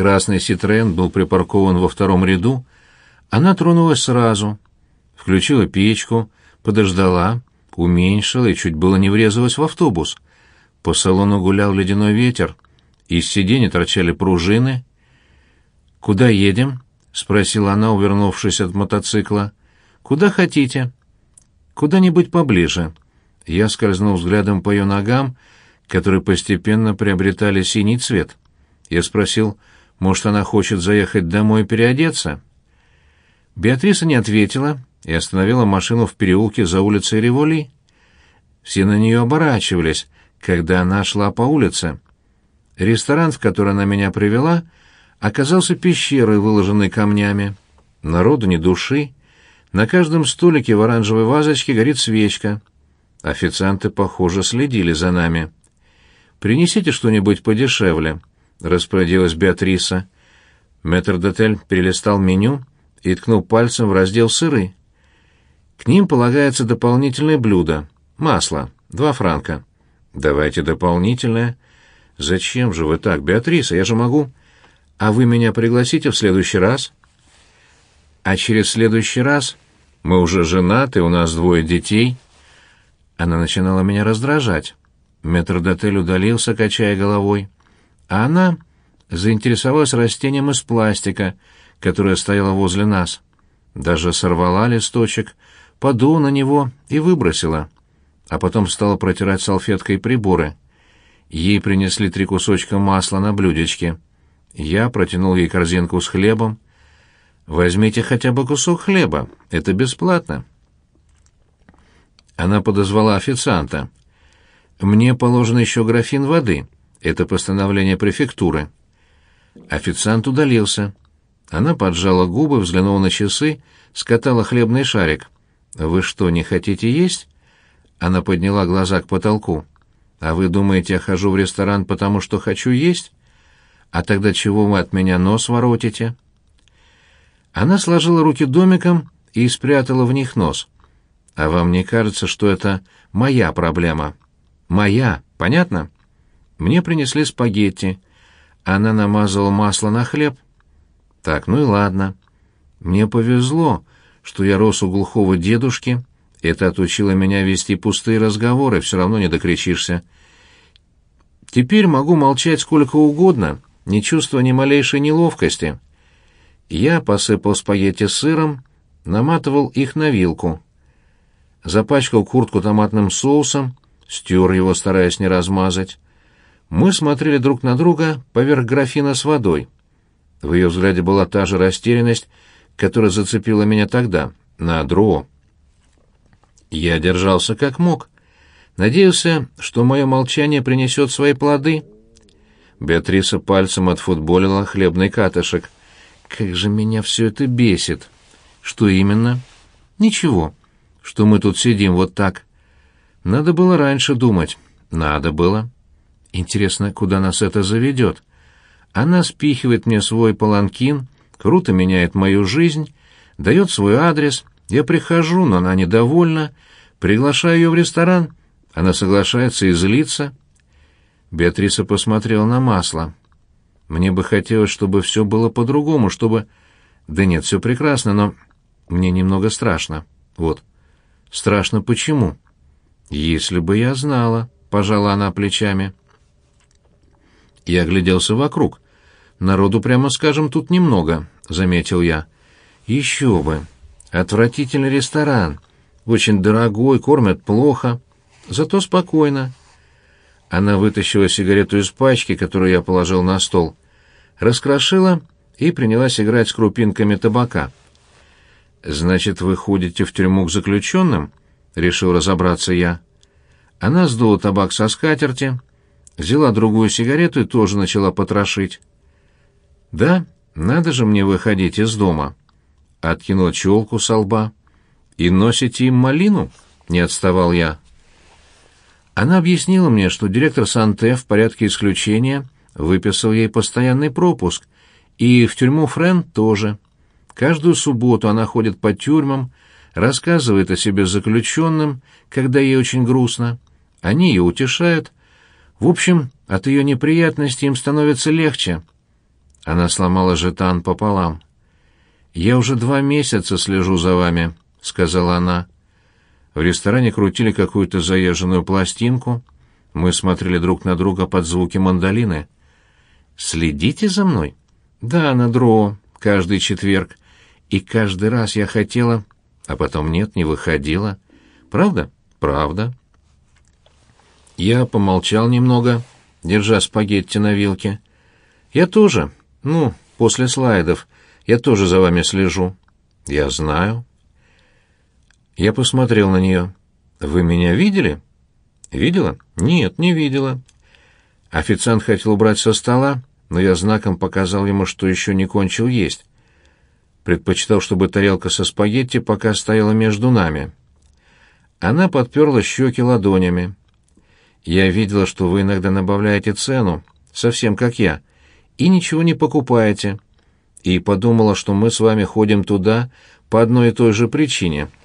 Красный Ситрен был припаркован во втором ряду. Она тронулась сразу. Включила печку, подождала, уменьшила и чуть было не врезалась в автобус. По салону гулял ледяной ветер. Из сиденья торчали пружины. «Куда едем?» — спросила она, увернувшись от мотоцикла. «Куда хотите?» «Куда-нибудь поближе». Я скользнул взглядом по ее ногам, которые постепенно приобретали синий цвет. Я спросил, может, она хочет заехать домой переодеться? Беатриса не ответила и остановила машину в переулке за улицей Револи. Все на нее оборачивались, когда она шла по улице. Ресторан, в который она меня привела, оказался пещерой, выложенной камнями. Народу ни души. На каждом столике в оранжевой вазочке горит свечка. Официанты, похоже, следили за нами. «Принесите что-нибудь подешевле», — распорядилась Беатриса. Метрдотель перелистал меню и ткнул пальцем в раздел «Сыры». К ним полагается дополнительное блюдо. Масло. Два франка. Давайте дополнительное. Зачем же вы так, Беатриса? Я же могу... А вы меня пригласите в следующий раз? А через следующий раз мы уже женаты, у нас двое детей. Она начинала меня раздражать. Метрдотель удалился, качая головой. А она заинтересовалась растением из пластика, которое стояло возле нас. Даже сорвала листочек, подула на него и выбросила. А потом стала протирать салфеткой приборы. Ей принесли три кусочка масла на блюдечке. Я протянул ей корзинку с хлебом. «Возьмите хотя бы кусок хлеба, это бесплатно». Она подозвала официанта. «Мне положен еще графин воды. Это постановление префектуры». Официант удалился. Она поджала губы, взглянула на часы, скатала хлебный шарик. «Вы что, не хотите есть?» Она подняла глаза к потолку. «А вы думаете, я хожу в ресторан, потому что хочу есть?» А тогда чего вы от меня нос воротите? Она сложила руки домиком и спрятала в них нос. А вам не кажется, что это моя проблема? Моя, понятно? Мне принесли спагетти. Она намазала масло на хлеб. Так, ну и ладно. Мне повезло, что я рос у глухого дедушки. Это отучило меня вести пустые разговоры, все равно не докричишься. Теперь могу молчать сколько угодно, не чувствуя ни малейшей неловкости. Я посыпал спагетти сыром, наматывал их на вилку. Запачкал куртку томатным соусом, стер его, стараясь не размазать. Мы смотрели друг на друга поверх графина с водой. В ее взгляде была та же растерянность, которая зацепила меня тогда, на дро. Я держался как мог. Надеялся, что мое молчание принесет свои плоды — Беатриса пальцем отфутболила хлебный катышек. «Как же меня все это бесит!» «Что именно?» «Ничего. Что мы тут сидим вот так?» «Надо было раньше думать. Надо было. Интересно, куда нас это заведет?» Она спихивает мне свой паланкин, круто меняет мою жизнь, дает свой адрес. Я прихожу, но она недовольна. Приглашаю ее в ресторан. Она соглашается и злится. Беатриса посмотрела на масло. Мне бы хотелось, чтобы все было по-другому, чтобы... Да нет, все прекрасно, но мне немного страшно. Вот. Страшно почему? Если бы я знала, пожала она плечами. Я огляделся вокруг. Народу, прямо скажем, тут немного, заметил я. Еще бы. Отвратительный ресторан. Очень дорогой, кормят плохо. Зато спокойно. Она вытащила сигарету из пачки, которую я положил на стол, раскрошила и принялась играть с крупинками табака. «Значит, вы ходите в тюрьму к заключенным?» — решил разобраться я. Она сдула табак со скатерти, взяла другую сигарету и тоже начала потрошить. «Да, надо же мне выходить из дома». Откинула челку со лба. «И носите им малину?» — не отставал я. Она объяснила мне, что директор Санте в порядке исключения выписал ей постоянный пропуск, и в тюрьму Френ тоже. Каждую субботу она ходит по тюрьмам, рассказывает о себе заключенным, когда ей очень грустно. Они ее утешают. В общем, от ее неприятностей им становится легче. Она сломала жетан пополам. «Я уже два месяца слежу за вами», — сказала она. В ресторане крутили какую-то заезженную пластинку. Мы смотрели друг на друга под звуки мандолины. «Следите за мной?» «Да, на дро, каждый четверг. И каждый раз я хотела, а потом нет, не выходила. Правда? Правда». Я помолчал немного, держа спагетти на вилке. «Я тоже. Ну, после слайдов. Я тоже за вами слежу». «Я знаю». Я посмотрел на нее. «Вы меня видели?» «Видела?» «Нет, не видела». Официант хотел убрать со стола, но я знаком показал ему, что еще не кончил есть. Предпочитал, чтобы тарелка со спагетти пока стояла между нами. Она подперла щеки ладонями. Я видела, что вы иногда добавляете цену, совсем как я, и ничего не покупаете. И подумала, что мы с вами ходим туда по одной и той же причине —